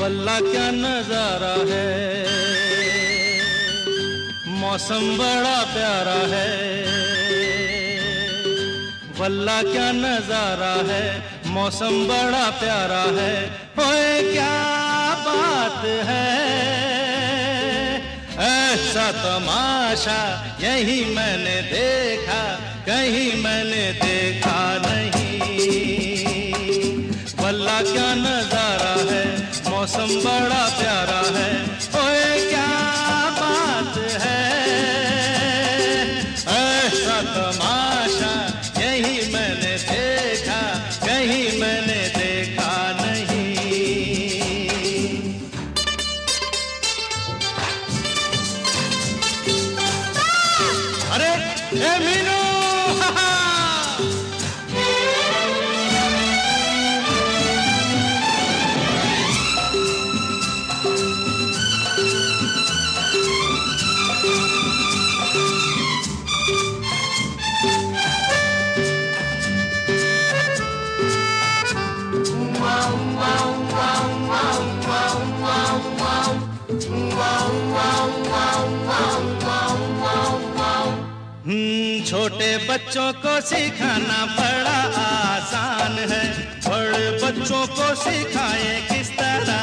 वल्ला क्या नज़ारा है? मौसम बड़ा प्यारा है। वल्ला क्या नज़ारा है? मौसम बड़ा प्यारा है। ओए, क्या बात है? ऐसा तमाशा यही मैंने देखा, कहीं मैंने देखा मीनू छोटे बच्चों को सिखाना बड़ा आसान है। बड़े बच्चों को सिखाए किस तरह?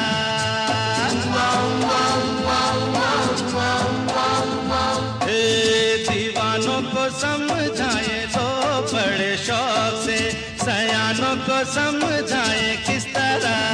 दीवानों को समझाए तो बड़े शौक से। सयानों को समझाए किस तरह?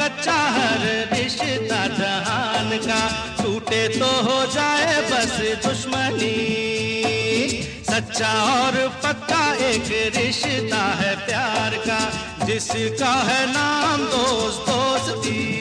कच्चा हर रिश्ता जहान का। टूटे तो हो जाए बस दुश्मनी। सच्चा और पक्का एक रिश्ता है प्यार का। जिसका है नाम दोस्त दोस्ती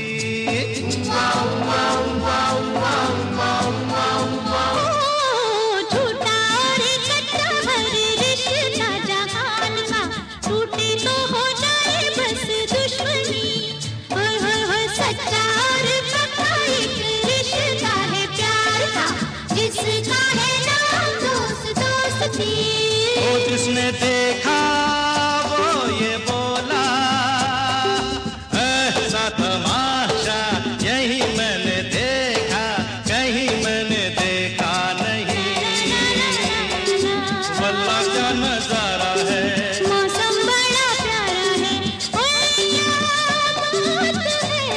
क्या नज़ारा है मौसम बड़ा प्यारा है। ओए क्या बात है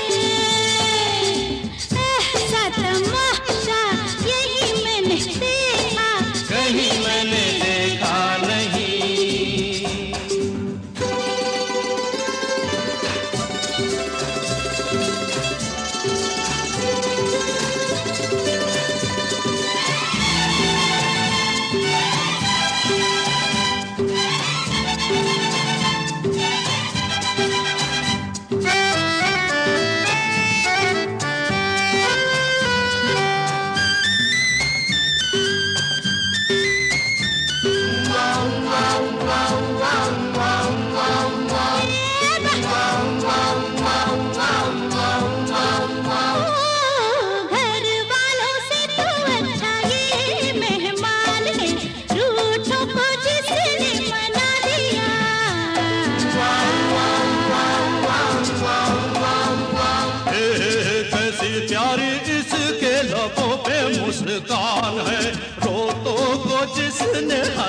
ऐसा तमाशा यही मैंने देखा। कहीं मैंने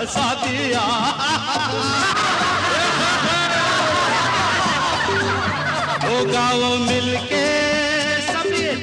किसने हंसा दिया। होगा वो मिलके सब ये